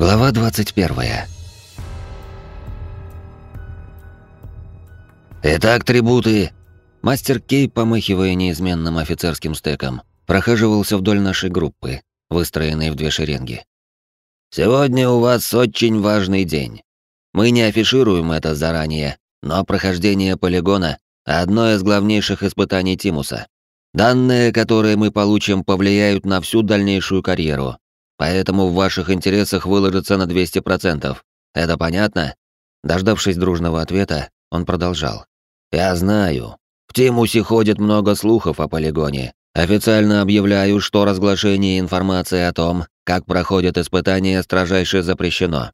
Глава 21. Итак, трибуты. Мастер Кей, помахивая неизменным офицерским стеком, прохаживался вдоль нашей группы, выстроенной в две шеренги. Сегодня у вас очень важный день. Мы не афишируем это заранее, но прохождение полигона — одно из главнейших испытаний Тимуса. Данные, которые мы получим, повлияют на всю дальнейшую карьеру, Поэтому в ваших интересах выложиться на 200%. Это понятно?» Дождавшись дружного ответа, он продолжал. «Я знаю. В Тимусе ходит много слухов о полигоне. Официально объявляю, что разглашение информации о том, как проходят испытания, строжайше запрещено.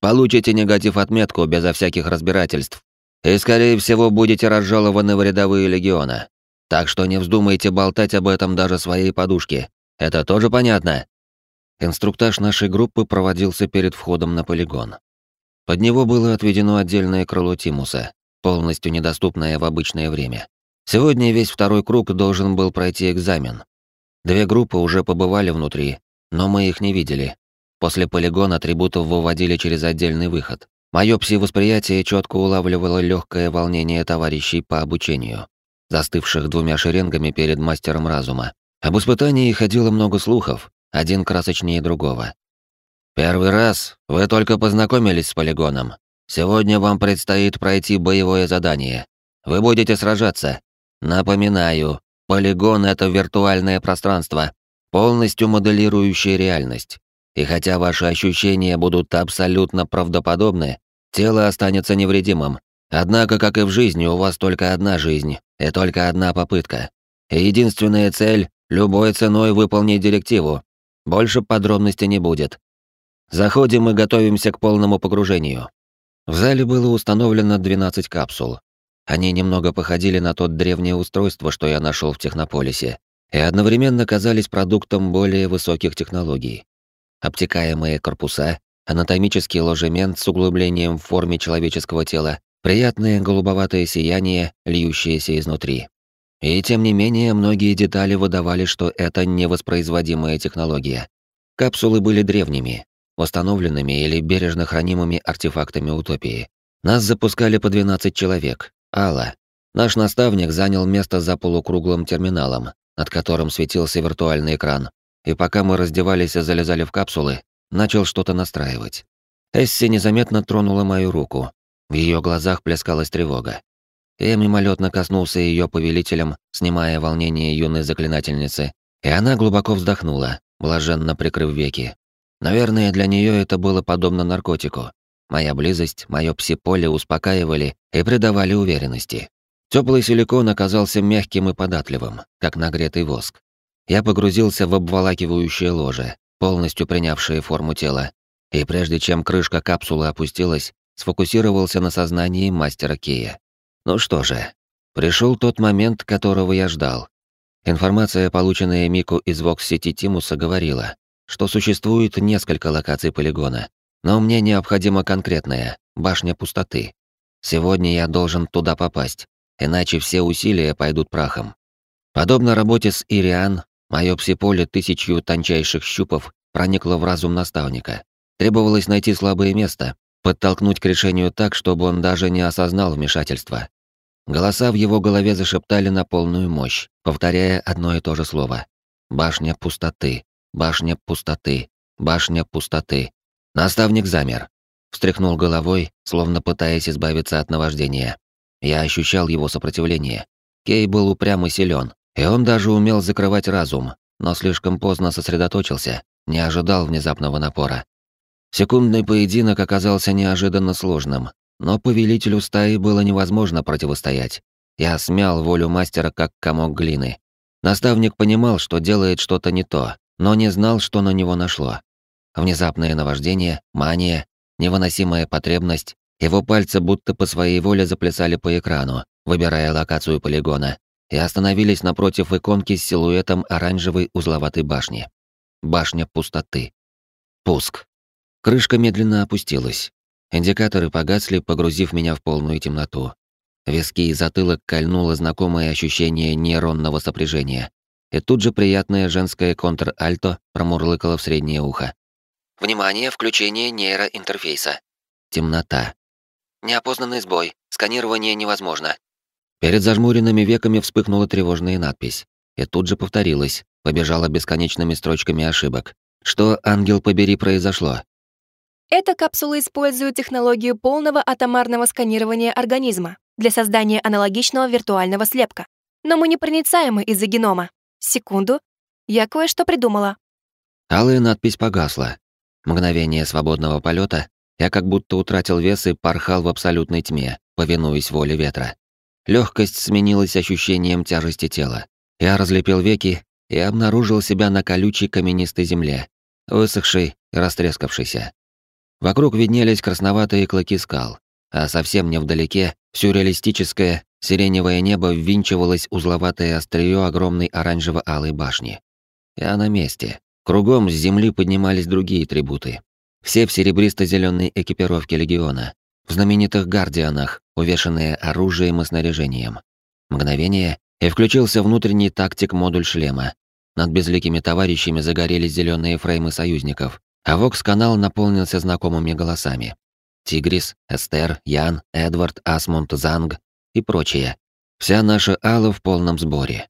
Получите негатив-отметку безо всяких разбирательств. И, скорее всего, будете разжалованы в рядовые легиона. Так что не вздумайте болтать об этом даже своей подушке. Это тоже понятно?» Инструктаж нашей группы проводился перед входом на полигон. Под него было отведено отдельное крыло Тимуса, полностью недоступное в обычное время. Сегодня весь второй круг должен был пройти экзамен. Две группы уже побывали внутри, но мы их не видели. После полигона атрибутов выводили через отдельный выход. Моё пси-восприятие четко улавливало легкое волнение товарищей по обучению, застывших двумя шеренгами перед мастером разума. Об испытании ходило много слухов, один красочнее другого. «Первый раз вы только познакомились с полигоном. Сегодня вам предстоит пройти боевое задание. Вы будете сражаться. Напоминаю, полигон — это виртуальное пространство, полностью моделирующее реальность. И хотя ваши ощущения будут абсолютно правдоподобны, тело останется невредимым. Однако, как и в жизни, у вас только одна жизнь и только одна попытка. И единственная цель — любой ценой выполнить директиву, больше подробностей не будет. Заходим и готовимся к полному погружению. В зале было установлено 12 капсул. Они немного походили на тот древнее устройство, что я нашел в Технополисе, и одновременно казались продуктом более высоких технологий. Обтекаемые корпуса, анатомический ложемент с углублением в форме человеческого тела, приятное голубоватое сияние, льющееся изнутри. И тем не менее, многие детали выдавали, что это невоспроизводимая технология. Капсулы были древними, восстановленными или бережно хранимыми артефактами утопии. Нас запускали по 12 человек. Алла. Наш наставник занял место за полукруглым терминалом, над которым светился виртуальный экран. И пока мы раздевались и залезали в капсулы, начал что-то настраивать. Эсси незаметно тронула мою руку. В ее глазах плескалась тревога. Я мимолетно коснулся ее повелителем, снимая волнение юной заклинательницы, и она глубоко вздохнула, блаженно прикрыв веки. Наверное, для нее это было подобно наркотику. Моя близость, мое псиполе успокаивали и придавали уверенности. Теплый силикон оказался мягким и податливым, как нагретый воск. Я погрузился в обволакивающее ложе, полностью принявшее форму тела, и прежде чем крышка капсулы опустилась, сфокусировался на сознании мастера Кея. Ну что же, пришел тот момент, которого я ждал. Информация, полученная Мику из Вокс-сети Тимуса, говорила, что существует несколько локаций полигона, но мне необходима конкретная — башня пустоты. Сегодня я должен туда попасть, иначе все усилия пойдут прахом. Подобно работе с Ириан, мое псиполе тысячью тончайших щупов проникло в разум наставника. Требовалось найти слабое место, подтолкнуть к решению так, чтобы он даже не осознал вмешательства. Голоса в его голове зашептали на полную мощь, повторяя одно и то же слово. «Башня пустоты, башня пустоты, башня пустоты». Наставник замер. Встряхнул головой, словно пытаясь избавиться от наваждения. Я ощущал его сопротивление. Кей был упрям и силен, и он даже умел закрывать разум, но слишком поздно сосредоточился, не ожидал внезапного напора. Секундный поединок оказался неожиданно сложным, но повелителю стаи было невозможно противостоять. Я смял волю мастера как комок глины. Наставник понимал, что делает что-то не то, но не знал, что на него нашло. Внезапное наваждение, мания, невыносимая потребность, его пальцы будто по своей воле заплясали по экрану, выбирая локацию полигона, и остановились напротив иконки с силуэтом оранжевой узловатой башни. Башня пустоты. Пуск. Крышка медленно опустилась. Индикаторы погасли, погрузив меня в полную темноту. Виски и затылок кольнуло знакомое ощущение нейронного сопряжения. И тут же приятное женское контр-альто промурлыкало в среднее ухо. Внимание, включение нейроинтерфейса. Темнота. Неопознанный сбой. Сканирование невозможно. Перед зажмуренными веками вспыхнула тревожная надпись. И тут же повторилась, побежала бесконечными строчками ошибок. Что, ангел побери, произошло? Эта капсула использует технологию полного атомарного сканирования организма для создания аналогичного виртуального слепка. Но мы непроницаемы из-за генома. Секунду. Я кое-что придумала. Алая надпись погасла. Мгновение свободного полета, я как будто утратил вес и порхал в абсолютной тьме, повинуясь воле ветра. Легкость сменилась ощущением тяжести тела. Я разлепил веки и обнаружил себя на колючей каменистой земле, высохшей и растрескавшейся. Вокруг виднелись красноватые клыки скал, а совсем невдалеке сюрреалистическое сиреневое небо ввинчивалось узловатое острие огромной оранжево-алой башни. Я на месте. Кругом с земли поднимались другие трибуты. Все в серебристо зеленой экипировке легиона, в знаменитых гардианах, увешанные оружием и снаряжением. Мгновение, и включился внутренний тактик-модуль шлема. Над безликими товарищами загорелись зеленые фреймы союзников, а Вокс-канал наполнился знакомыми голосами. Тигрис, Эстер, Ян, Эдвард, Асмунд, Занг и прочие. Вся наша Алла в полном сборе.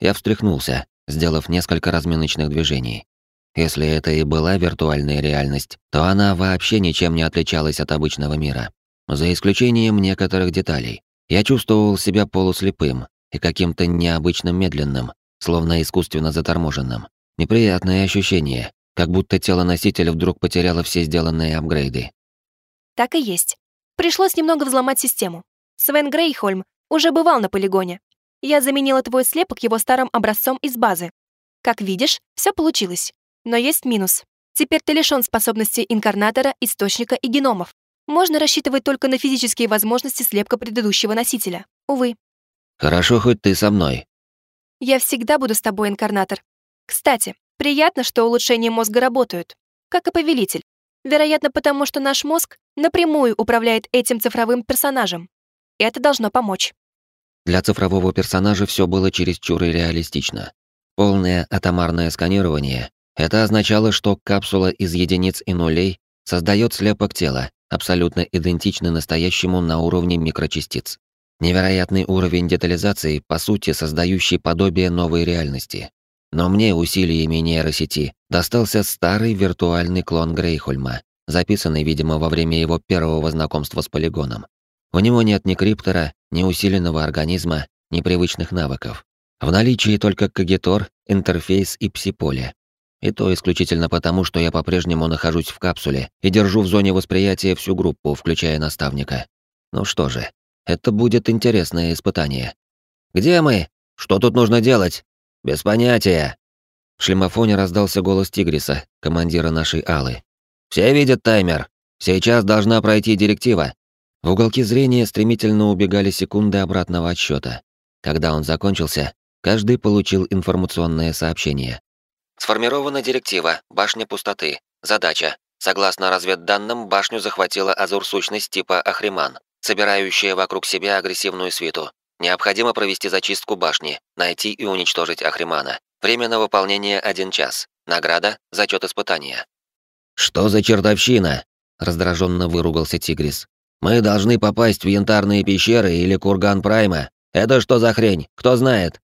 Я встряхнулся, сделав несколько разминочных движений. Если это и была виртуальная реальность, то она вообще ничем не отличалась от обычного мира. За исключением некоторых деталей. Я чувствовал себя полуслепым и каким-то необычным медленным, словно искусственно заторможенным. Неприятное ощущение, как будто тело носителя вдруг потеряло все сделанные апгрейды. Так и есть. Пришлось немного взломать систему. Свен Грейхольм уже бывал на полигоне. Я заменила твой слепок его старым образцом из базы. Как видишь, все получилось. Но есть минус. Теперь ты лишён способностей инкарнатора, источника и геномов. Можно рассчитывать только на физические возможности слепка предыдущего носителя. Увы. Хорошо, хоть ты со мной. Я всегда буду с тобой, инкарнатор. Кстати, приятно, что улучшения мозга работают. Как и повелитель. Вероятно, потому что наш мозг напрямую управляет этим цифровым персонажем. Это должно помочь. Для цифрового персонажа все было чересчур реалистично. Полное атомарное сканирование это означало, что капсула из единиц и нулей создает слепок тела, абсолютно идентичный настоящему на уровне микрочастиц. Невероятный уровень детализации, по сути, создающий подобие новой реальности. Но мне усилиями нейросети достался старый виртуальный клон Грейхольма, записанный, видимо, во время его первого знакомства с полигоном. У него нет ни криптора, ни усиленного организма, ни привычных навыков. В наличии только кагитор, интерфейс и псиполе. И то исключительно потому, что я по-прежнему нахожусь в капсуле и держу в зоне восприятия всю группу, включая наставника. Ну что же, это будет интересное испытание. «Где мы? Что тут нужно делать?» «Без понятия». В шлемофоне раздался голос Тигриса, командира нашей Алы. «Все видят таймер. Сейчас должна пройти директива». В уголке зрения стремительно убегали секунды обратного отсчета. Когда он закончился, каждый получил информационное сообщение. Сформирована директива «Башня пустоты». Задача. Согласно разведданным, башню захватила азур-сущность типа Ахриман, собирающая вокруг себя агрессивную свиту. Необходимо провести зачистку башни, найти и уничтожить Ахримана. Время на выполнение один час. Награда – зачет испытания. «Что за чертовщина?» – раздраженно выругался Тигрис. «Мы должны попасть в янтарные пещеры или курган Прайма. Это что за хрень? Кто знает?»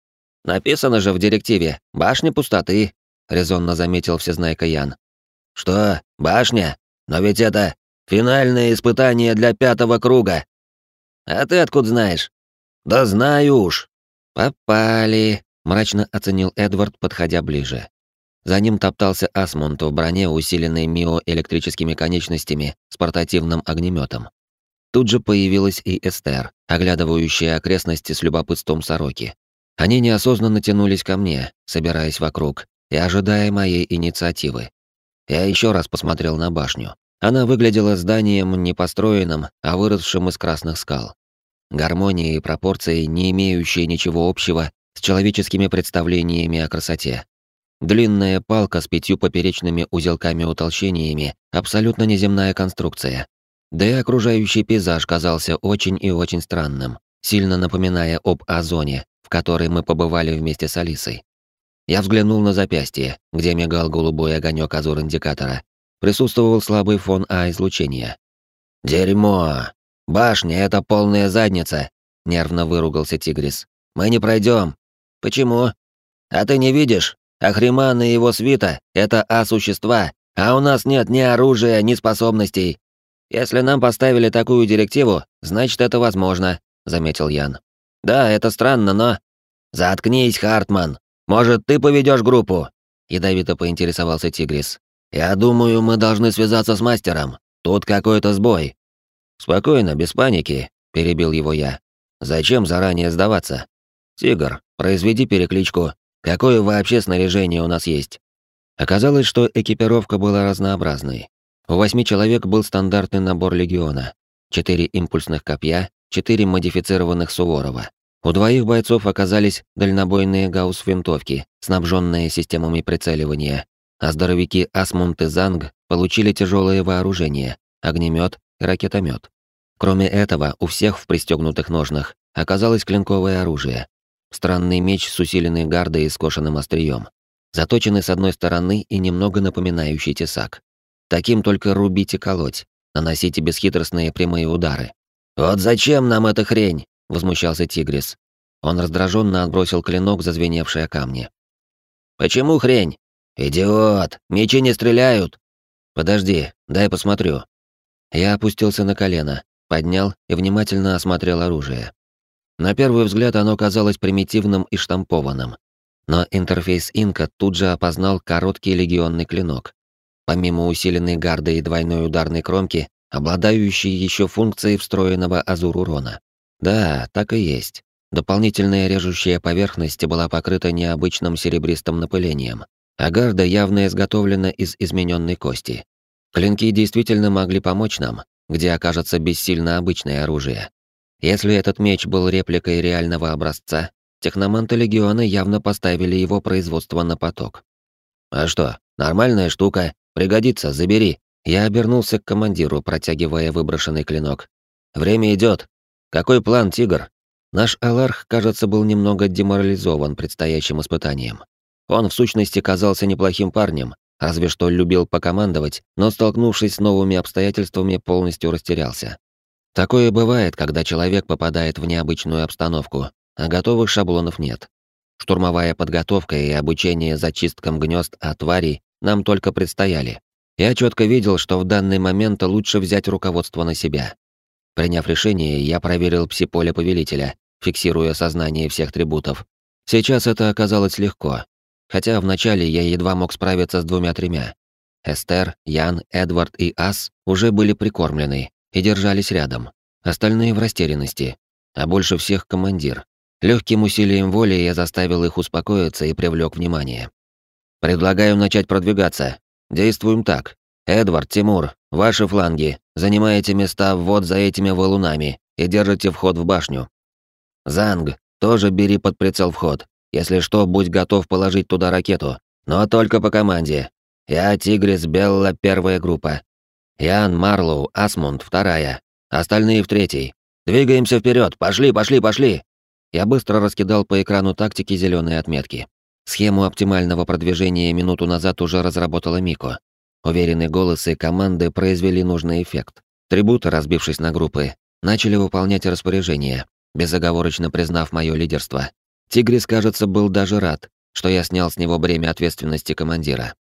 «Написано же в директиве. Башня пустоты резонно заметил всезнайка Ян. Что, башня? Но ведь это финальное испытание для пятого круга. А ты откуда знаешь? Да знаю уж. Попали, мрачно оценил Эдвард, подходя ближе. За ним топтался Асмунд в броне, усиленной миоэлектрическими конечностями с портативным огнеметом. Тут же появилась и Эстер, оглядывающая окрестности с любопытством сороки. Они неосознанно тянулись ко мне, собираясь вокруг, и ожидая моей инициативы. Я еще раз посмотрел на башню. Она выглядела зданием не построенным, а выросшим из красных скал. Гармония и пропорции, не имеющие ничего общего с человеческими представлениями о красоте. Длинная палка с пятью поперечными узелками-утолщениями — абсолютно неземная конструкция. Да и окружающий пейзаж казался очень и очень странным, сильно напоминая об озоне, в которой мы побывали вместе с Алисой. Я взглянул на запястье, где мигал голубой огонек азур-индикатора. присутствовал слабый фон А-излучения. «Дерьмо! Башня — это полная задница!» — нервно выругался Тигрис. «Мы не пройдем. Почему? А ты не видишь? Ахриман и его свита — это А-существа, а у нас нет ни оружия, ни способностей. Если нам поставили такую директиву, значит, это возможно», — заметил Ян. «Да, это странно, но...» «Заткнись, Хартман! Может, ты поведешь группу?» Ядовито поинтересовался Тигрис. «Я думаю, мы должны связаться с мастером. Тут какой-то сбой». «Спокойно, без паники», — перебил его я. «Зачем заранее сдаваться? Тигр, произведи перекличку. Какое вообще снаряжение у нас есть?» Оказалось, что экипировка была разнообразной. У восьми человек был стандартный набор легиона. Четыре импульсных копья, четыре модифицированных Суворова. У двоих бойцов оказались дальнобойные гаусс-винтовки, снабженные системами прицеливания, а здоровяки Асмунд и Занг получили тяжелое вооружение, огнемет ракетомет. Кроме этого, у всех в пристегнутых ножнах оказалось клинковое оружие. Странный меч с усиленной гардой и скошенным острием, заточенный с одной стороны и немного напоминающий тесак. Таким только рубить и колоть, наносите бесхитростные прямые удары. «Вот зачем нам эта хрень?» — возмущался Тигрис. Он раздраженно отбросил клинок, зазвеневший о камни. «Почему хрень? Идиот! Мечи не стреляют!» «Подожди, дай посмотрю». Я опустился на колено, поднял и внимательно осмотрел оружие. На первый взгляд оно казалось примитивным и штампованным. Но интерфейс инка тут же опознал короткий легионный клинок. Помимо усиленной гарды и двойной ударной кромки, обладающий еще функцией встроенного азур урона. Да, так и есть. Дополнительная режущая поверхность была покрыта необычным серебристым напылением, а гарда явно изготовлена из измененной кости. Клинки действительно могли помочь нам, где окажется бессильно обычное оружие. Если этот меч был репликой реального образца, техноманты Легиона явно поставили его производство на поток. «А что, нормальная штука, пригодится, забери», я обернулся к командиру, протягивая выброшенный клинок. «Время идет. Какой план, Тигр?» Наш Аларх, кажется, был немного деморализован предстоящим испытанием. Он, в сущности, казался неплохим парнем, разве что любил покомандовать, но, столкнувшись с новыми обстоятельствами, полностью растерялся. Такое бывает, когда человек попадает в необычную обстановку, а готовых шаблонов нет. Штурмовая подготовка и обучение зачисткам гнезд от тварей нам только предстояли. Я четко видел, что в данный момент лучше взять руководство на себя. Приняв решение, я проверил псиполе повелителя, фиксируя сознание всех трибутов. Сейчас это оказалось легко, хотя вначале я едва мог справиться с двумя-тремя. Эстер, Ян, Эдвард и Ас уже были прикормлены и держались рядом. Остальные в растерянности, а больше всех командир. Легким усилием воли я заставил их успокоиться и привлек внимание. «Предлагаю начать продвигаться. Действуем так. Эдвард, Тимур, ваши фланги. Занимаете места вот за этими валунами и держите вход в башню. Занг, тоже бери под прицел вход. Если что, будь готов положить туда ракету. Но только по команде. Я, Тигрис, Белла, первая группа. Ян, Марлоу, Асмунд, вторая. Остальные в третьей. Двигаемся вперед. Пошли, пошли, пошли. Я быстро раскидал по экрану тактики зеленые отметки. Схему оптимального продвижения минуту назад уже разработала Мико. Уверенные голосы команды произвели нужный эффект. Трибуты, разбившись на группы, начали выполнять распоряжения, безоговорочно признав мое лидерство. Тигрис, кажется, был даже рад, что я снял с него бремя ответственности командира.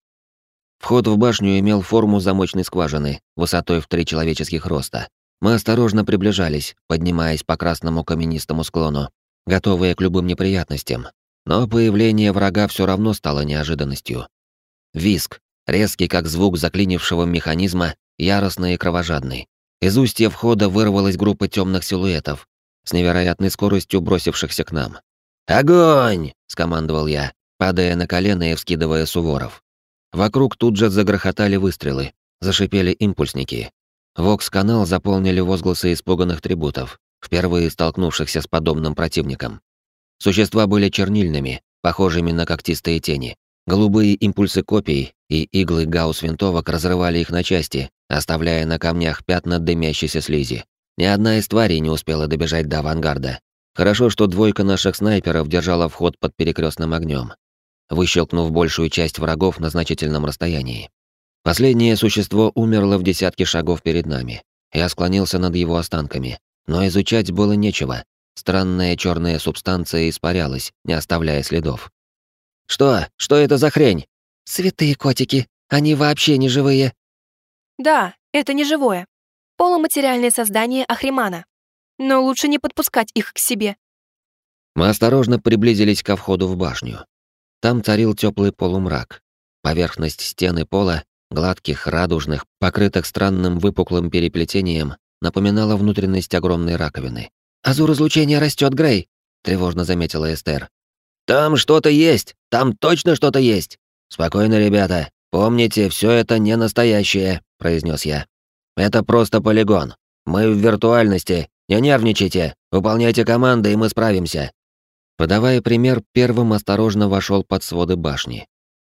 Вход в башню имел форму замочной скважины, высотой в три человеческих роста. Мы осторожно приближались, поднимаясь по красному каменистому склону, готовые к любым неприятностям, но появление врага все равно стало неожиданностью. Виск, резкий как звук заклинившего механизма, яростный и кровожадный. Из устья входа вырвалась группа темных силуэтов, с невероятной скоростью бросившихся к нам. «Огонь!» — скомандовал я, падая на колено и вскидывая суворов. Вокруг тут же загрохотали выстрелы, зашипели импульсники. Вокс-канал заполнили возгласы испуганных трибутов, впервые столкнувшихся с подобным противником. Существа были чернильными, похожими на когтистые тени. Голубые импульсы копий и иглы гаусс-винтовок разрывали их на части, оставляя на камнях пятна дымящейся слизи. Ни одна из тварей не успела добежать до авангарда. Хорошо, что двойка наших снайперов держала вход под перекрестным огнем, выщелкнув большую часть врагов на значительном расстоянии. Последнее существо умерло в десятке шагов перед нами. Я склонился над его останками, но изучать было нечего. Странная черная субстанция испарялась, не оставляя следов. «Что? Что это за хрень?» «Святые котики. Они вообще не живые». Да, это не живое. Полуматериальное создание Ахримана. Но лучше не подпускать их к себе. Мы осторожно приблизились ко входу в башню. Там царил теплый полумрак. Поверхность стены пола, гладких, радужных, покрытых странным выпуклым переплетением, напоминала внутренность огромной раковины. «Азур излучения растет, Грей», — тревожно заметила Эстер. «Там что-то есть! Там точно что-то есть! Спокойно, ребята. Помните, все это не настоящее», — произнес я. «Это просто полигон. Мы в виртуальности. Не нервничайте. Выполняйте команды, и мы справимся». Подавая пример, первым осторожно вошел под своды башни.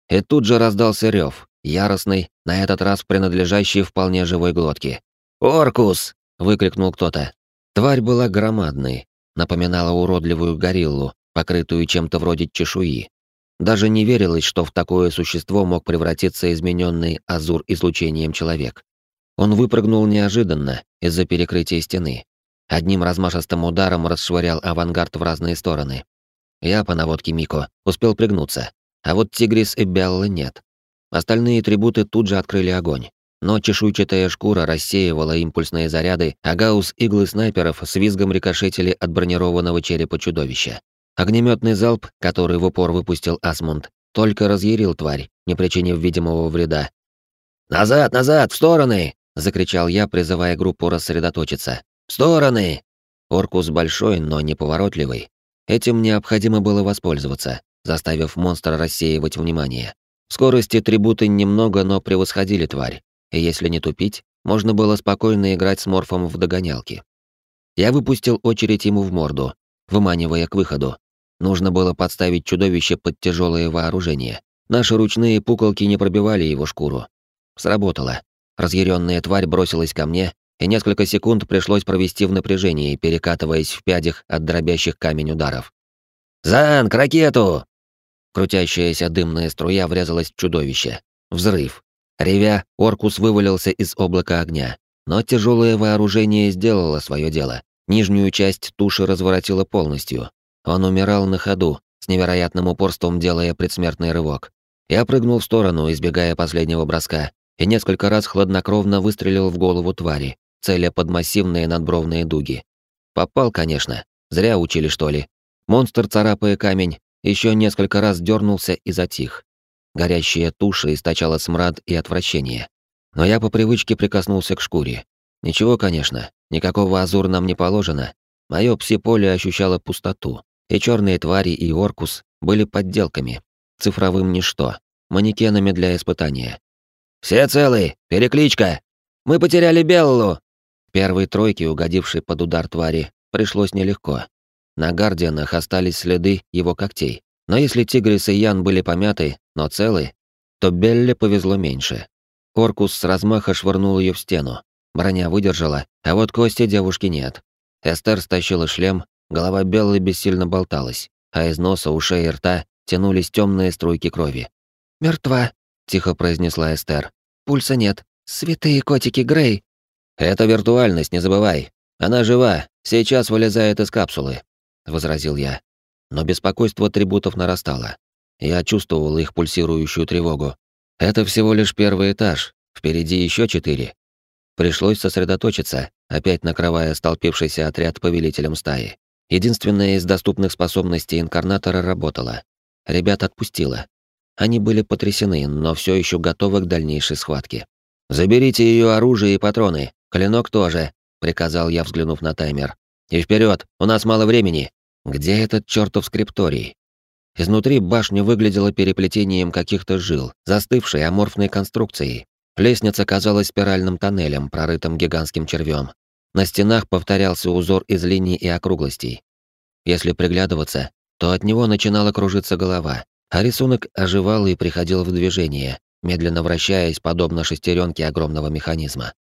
И тут же раздался рев, яростный, на этот раз принадлежащий вполне живой глотке. «Оркус!» — выкрикнул кто-то. Тварь была громадной, напоминала уродливую гориллу, покрытую чем-то вроде чешуи. Даже не верилось, что в такое существо мог превратиться измененный азур излучением человек. Он выпрыгнул неожиданно из-за перекрытия стены. Одним размашистым ударом расшвырял авангард в разные стороны. Я, по наводке Мико, успел пригнуться, а вот Тигрис и Белла нет. Остальные трибуты тут же открыли огонь. Но чешуйчатая шкура рассеивала импульсные заряды, а гаусс иглы снайперов с визгом рикошетили от бронированного черепа чудовища. Огнеметный залп, который в упор выпустил Асмунд, только разъярил тварь, не причинив видимого вреда. «Назад, назад, в стороны!» — закричал я, призывая группу рассредоточиться. «В стороны!» Оркус большой, но неповоротливый, Этим необходимо было воспользоваться, заставив монстра рассеивать внимание. В скорости трибуты немного, но превосходили тварь, и если не тупить, можно было спокойно играть с морфом в догонялки. Я выпустил очередь ему в морду, выманивая к выходу. Нужно было подставить чудовище под тяжелое вооружение. Наши ручные пуколки не пробивали его шкуру. Сработало. Разъяренная тварь бросилась ко мне, и несколько секунд пришлось провести в напряжении, перекатываясь в пядях от дробящих камень ударов. «Зан, к ракету!» Крутящаяся дымная струя врезалась в чудовище. Взрыв. Ревя, Оркус вывалился из облака огня. Но тяжелое вооружение сделало свое дело. Нижнюю часть туши разворотило полностью. Он умирал на ходу, с невероятным упорством делая предсмертный рывок. Я прыгнул в сторону, избегая последнего броска, и несколько раз хладнокровно выстрелил в голову твари, целя под массивные надбровные дуги. Попал, конечно. Зря учили, что ли. Монстр, царапая камень, еще несколько раз дернулся и затих. Горящая туша источала смрад и отвращение. Но я по привычке прикоснулся к шкуре. Ничего, конечно, никакого азур нам не положено. Моё пси-поле ощущало пустоту, и черные твари и оркус были подделками, цифровым ничто, манекенами для испытания. «Все целы! Перекличка! Мы потеряли Беллу!» Первой тройке, угодившей под удар твари, пришлось нелегко. На Гардианах остались следы его когтей. Но если Тигрис и Ян были помяты, но целы, то Белле повезло меньше. Оркус с размаха швырнул ее в стену. Броня выдержала, а вот кости девушки нет. Эстер стащила шлем, голова Беллы бессильно болталась, а из носа, ушей и рта тянулись темные струйки крови. «Мертва», — тихо произнесла Эстер. «Пульса нет. Святые котики Грей, «Это виртуальность, не забывай. Она жива, сейчас вылезает из капсулы», — возразил я. Но беспокойство атрибутов нарастало. Я чувствовал их пульсирующую тревогу. Это всего лишь первый этаж, впереди еще четыре. Пришлось сосредоточиться, опять накрывая столпившийся отряд повелителем стаи. Единственная из доступных способностей инкарнатора работала. Ребят отпустила. Они были потрясены, но все еще готовы к дальнейшей схватке. «Заберите ее оружие и патроны», «Клинок тоже», — приказал я, взглянув на таймер. «И вперед, у нас мало времени. Где этот чертов скрипторий?» Изнутри башня выглядела переплетением каких-то жил, застывшей аморфной конструкцией. Лестница казалась спиральным тоннелем, прорытым гигантским червем. На стенах повторялся узор из линий и округлостей. Если приглядываться, то от него начинала кружиться голова, а рисунок оживал и приходил в движение, медленно вращаясь, подобно шестеренке огромного механизма.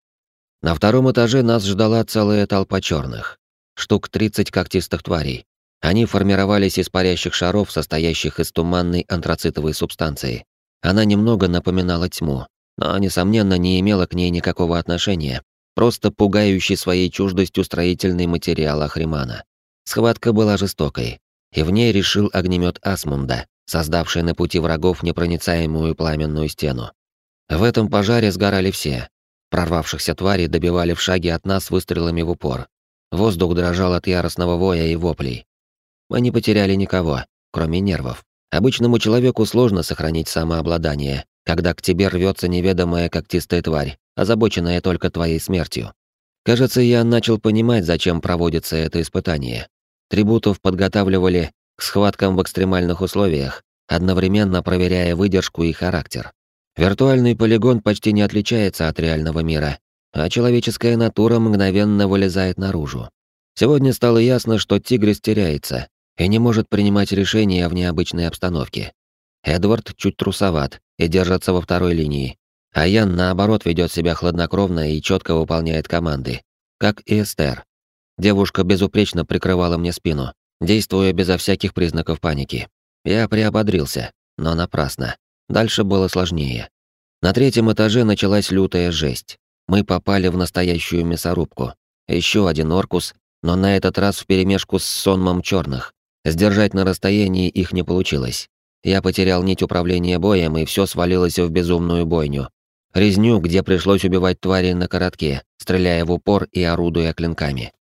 На втором этаже нас ждала целая толпа черных. Штук 30 когтистых тварей. Они формировались из парящих шаров, состоящих из туманной антрацитовой субстанции. Она немного напоминала тьму, но, несомненно, не имело к ней никакого отношения, просто пугающий своей чуждостью строительный материал Ахримана. Схватка была жестокой, и в ней решил огнемет Асмунда, создавший на пути врагов непроницаемую пламенную стену. В этом пожаре сгорали все. Прорвавшихся тварей добивали в шаге от нас выстрелами в упор. Воздух дрожал от яростного воя и воплей. Мы не потеряли никого, кроме нервов. Обычному человеку сложно сохранить самообладание, когда к тебе рвется неведомая когтистая тварь, озабоченная только твоей смертью. Кажется, я начал понимать, зачем проводится это испытание. Трибутов подготавливали к схваткам в экстремальных условиях, одновременно проверяя выдержку и характер. Виртуальный полигон почти не отличается от реального мира, а человеческая натура мгновенно вылезает наружу. Сегодня стало ясно, что Тигрис теряется и не может принимать решения в необычной обстановке. Эдвард чуть трусоват и держится во второй линии, а Ян, наоборот, ведет себя хладнокровно и четко выполняет команды, как и Эстер. Девушка безупречно прикрывала мне спину, действуя безо всяких признаков паники. Я приободрился, но напрасно. Дальше было сложнее. На третьем этаже началась лютая жесть. Мы попали в настоящую мясорубку. Еще один Оркус, но на этот раз вперемешку с сонмом черных. Сдержать на расстоянии их не получилось. Я потерял нить управления боем, и все свалилось в безумную бойню. Резню, где пришлось убивать твари на коротке, стреляя в упор и орудуя клинками.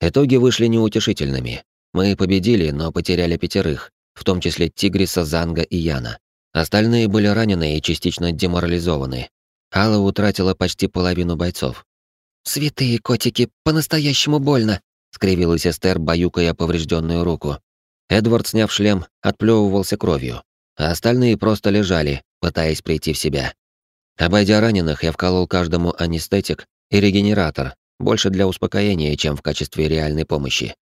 Итоги вышли неутешительными. Мы победили, но потеряли пятерых, в том числе Тигриса, Занга и Яна. Остальные были ранены и частично деморализованы. Алла утратила почти половину бойцов. «Святые котики, по-настоящему больно!» — скривилась Эстер, баюкая поврежденную руку. Эдвард, сняв шлем, отплевывался кровью, а остальные просто лежали, пытаясь прийти в себя. Обойдя раненых, я вколол каждому анестетик и регенератор, больше для успокоения, чем в качестве реальной помощи.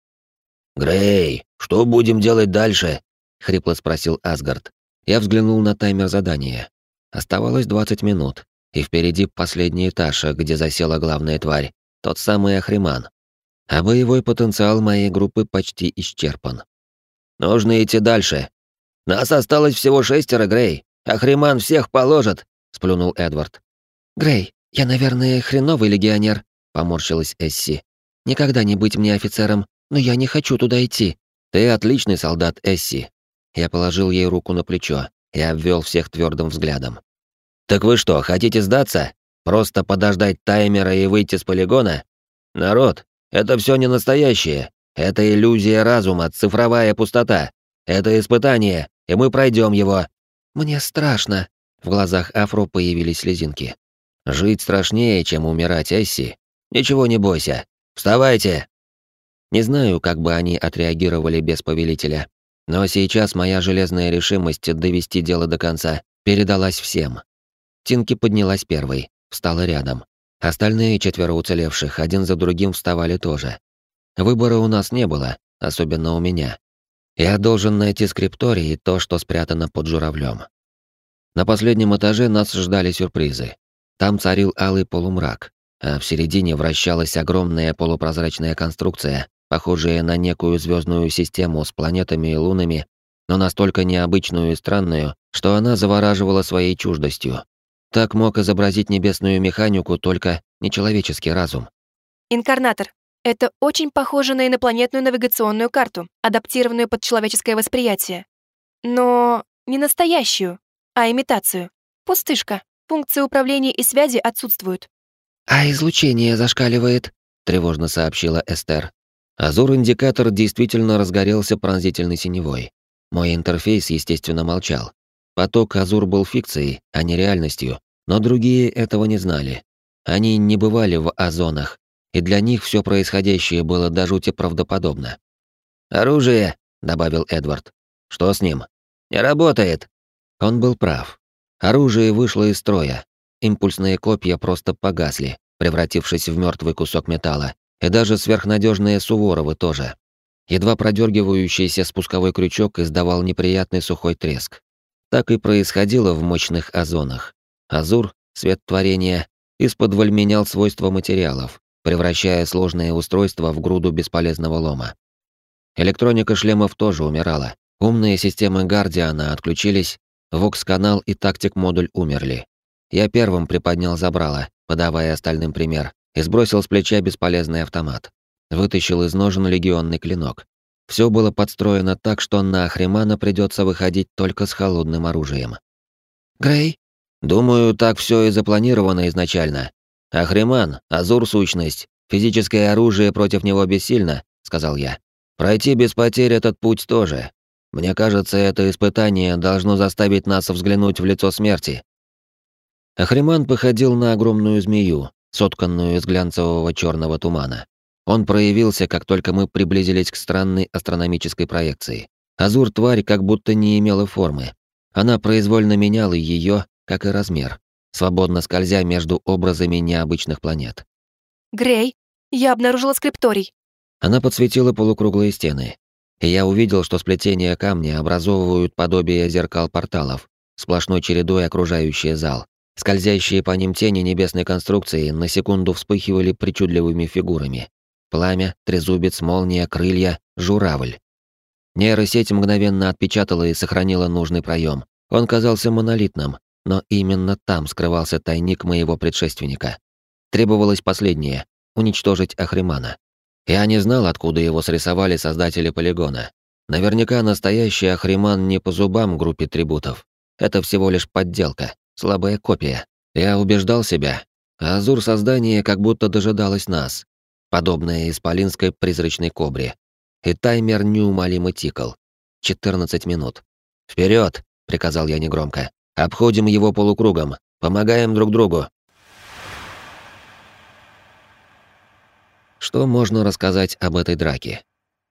«Грей, что будем делать дальше?» — хрипло спросил Асгард. Я взглянул на таймер задания. Оставалось 20 минут, и впереди последний этаж, где засела главная тварь, тот самый Ахриман. А боевой потенциал моей группы почти исчерпан. «Нужно идти дальше. Нас осталось всего шестеро, Грей. Ахриман всех положит», — сплюнул Эдвард. «Грей, я, наверное, хреновый легионер», — поморщилась Эсси. «Никогда не быть мне офицером, но я не хочу туда идти». «Ты отличный солдат, Эсси», я положил ей руку на плечо и обвел всех твердым взглядом. «Так вы что, хотите сдаться? Просто подождать таймера и выйти с полигона? Народ, это все не настоящее. Это иллюзия разума, цифровая пустота. Это испытание, и мы пройдем его». «Мне страшно». В глазах Афро появились слезинки. «Жить страшнее, чем умирать, Эсси. Ничего не бойся. Вставайте!» Не знаю, как бы они отреагировали без повелителя, но сейчас моя железная решимость довести дело до конца передалась всем. Тинки поднялась первой, встала рядом. Остальные четверо уцелевших один за другим вставали тоже. Выбора у нас не было, особенно у меня. Я должен найти скрипторий и то, что спрятано под журавлем. На последнем этаже нас ждали сюрпризы. Там царил алый полумрак, а в середине вращалась огромная полупрозрачная конструкция, похожая на некую звездную систему с планетами и лунами, но настолько необычную и странную, что она завораживала своей чуждостью. Так мог изобразить небесную механику только нечеловеческий разум. Инкарнатор. Это очень похоже на инопланетную навигационную карту, адаптированную под человеческое восприятие. Но не настоящую, а имитацию. Пустышка. Функции управления и связи отсутствуют. «А излучение зашкаливает», — тревожно сообщила Эстер. Азур-индикатор действительно разгорелся пронзительной синевой. Мой интерфейс, естественно, молчал. Поток Азур был фикцией, а не реальностью, но другие этого не знали. Они не бывали в озонах, и для них все происходящее было до жути правдоподобно. «Оружие», — добавил Эдвард. «Что с ним?» «Не работает». Он был прав. Оружие вышло из строя. Импульсные копья просто погасли, превратившись в мертвый кусок металла, и даже сверхнадежные Суворовы тоже. Едва продергивающийся спусковой крючок издавал неприятный сухой треск. Так и происходило в мощных озонах. Азур, свет творения, из-под менял свойства материалов, превращая сложные устройства в груду бесполезного лома. Электроника шлемов тоже умирала. Умные системы Гардиана отключились, Вокс-канал и тактик-модуль умерли. я первым приподнял забрало, подавая остальным пример, и сбросил с плеча бесполезный автомат. Вытащил из ножен легионный клинок. Все было подстроено так, что на Ахримана придется выходить только с холодным оружием. «Грей?» «Думаю, так все и запланировано изначально. Ахриман, Азур сущность, физическое оружие против него бессильно», — сказал я. «Пройти без потерь этот путь тоже. Мне кажется, это испытание должно заставить нас взглянуть в лицо смерти». Ахриман походил на огромную змею, сотканную из глянцевого черного тумана. Он проявился, как только мы приблизились к странной астрономической проекции. Азур-тварь как будто не имела формы. Она произвольно меняла ее, как и размер, свободно скользя между образами необычных планет. «Грей, я обнаружила скрипторий». Она подсветила полукруглые стены. И я увидел, что сплетения камня образовывают подобие зеркал порталов, сплошной чередой окружающий зал. Скользящие по ним тени небесной конструкции на секунду вспыхивали причудливыми фигурами. Пламя, трезубец, молния, крылья, журавль. Нейросеть мгновенно отпечатала и сохранила нужный проем. Он казался монолитным, но именно там скрывался тайник моего предшественника. Требовалось последнее — уничтожить Ахримана. Я не знал, откуда его срисовали создатели полигона. Наверняка настоящий Ахриман не по зубам группе трибутов. Это всего лишь подделка, слабая копия. Я убеждал себя. А Азур создания как будто дожидалось нас, подобное исполинской призрачной кобре. И таймер неумолимо тикал. 14 минут. Вперед! приказал я негромко. «Обходим его полукругом. Помогаем друг другу. Что можно рассказать об этой драке?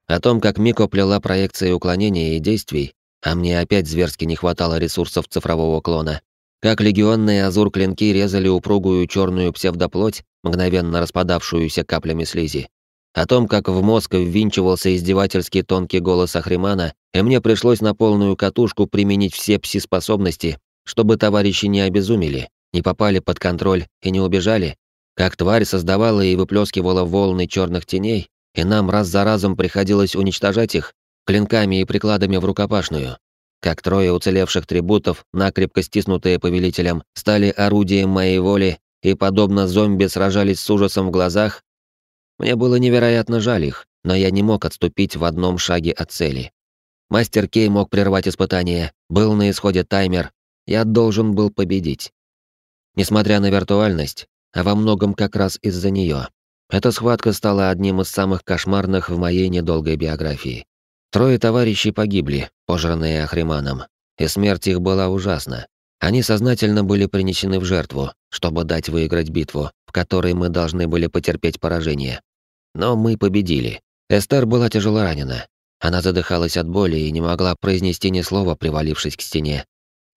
О том, как Мико плела проекции уклонения и действий, а мне опять зверски не хватало ресурсов цифрового клона. Как легионные азур-клинки резали упругую черную псевдоплоть, мгновенно распадавшуюся каплями слизи. О том, как в мозг ввинчивался издевательский тонкий голос Ахримана, и мне пришлось на полную катушку применить все пси-способности, чтобы товарищи не обезумели, не попали под контроль и не убежали, как тварь создавала и выплескивала волны черных теней, и нам раз за разом приходилось уничтожать их клинками и прикладами в рукопашную. Как трое уцелевших трибутов, накрепко стиснутые повелителем, стали орудием моей воли и, подобно зомби, сражались с ужасом в глазах, мне было невероятно жаль их, но я не мог отступить в одном шаге от цели. Мастер Кей мог прервать испытание, был на исходе таймер, я должен был победить. Несмотря на виртуальность, а во многом как раз из-за нее. Эта схватка стала одним из самых кошмарных в моей недолгой биографии. Трое товарищей погибли, пожранные Ахриманом, и смерть их была ужасна. Они сознательно были принесены в жертву, чтобы дать выиграть битву, в которой мы должны были потерпеть поражение. Но мы победили. Эстер была тяжело ранена. Она задыхалась от боли и не могла произнести ни слова, привалившись к стене.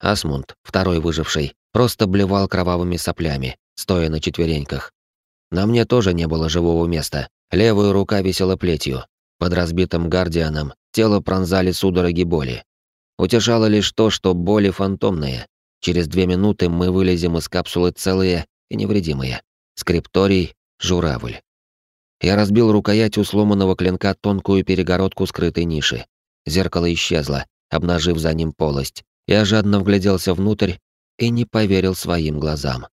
Асмунд, второй выживший, просто блевал кровавыми соплями, стоя на четвереньках. На мне тоже не было живого места. Левая рука висела плетью. Под разбитым гардианом тело пронзали судороги боли. Утешало лишь то, что боли фантомные. Через две минуты мы вылезем из капсулы целые и невредимые. Скрипторий, журавль. Я разбил рукоять у сломанного клинка тонкую перегородку скрытой ниши. Зеркало исчезло, обнажив за ним полость. Я жадно вгляделся внутрь и не поверил своим глазам.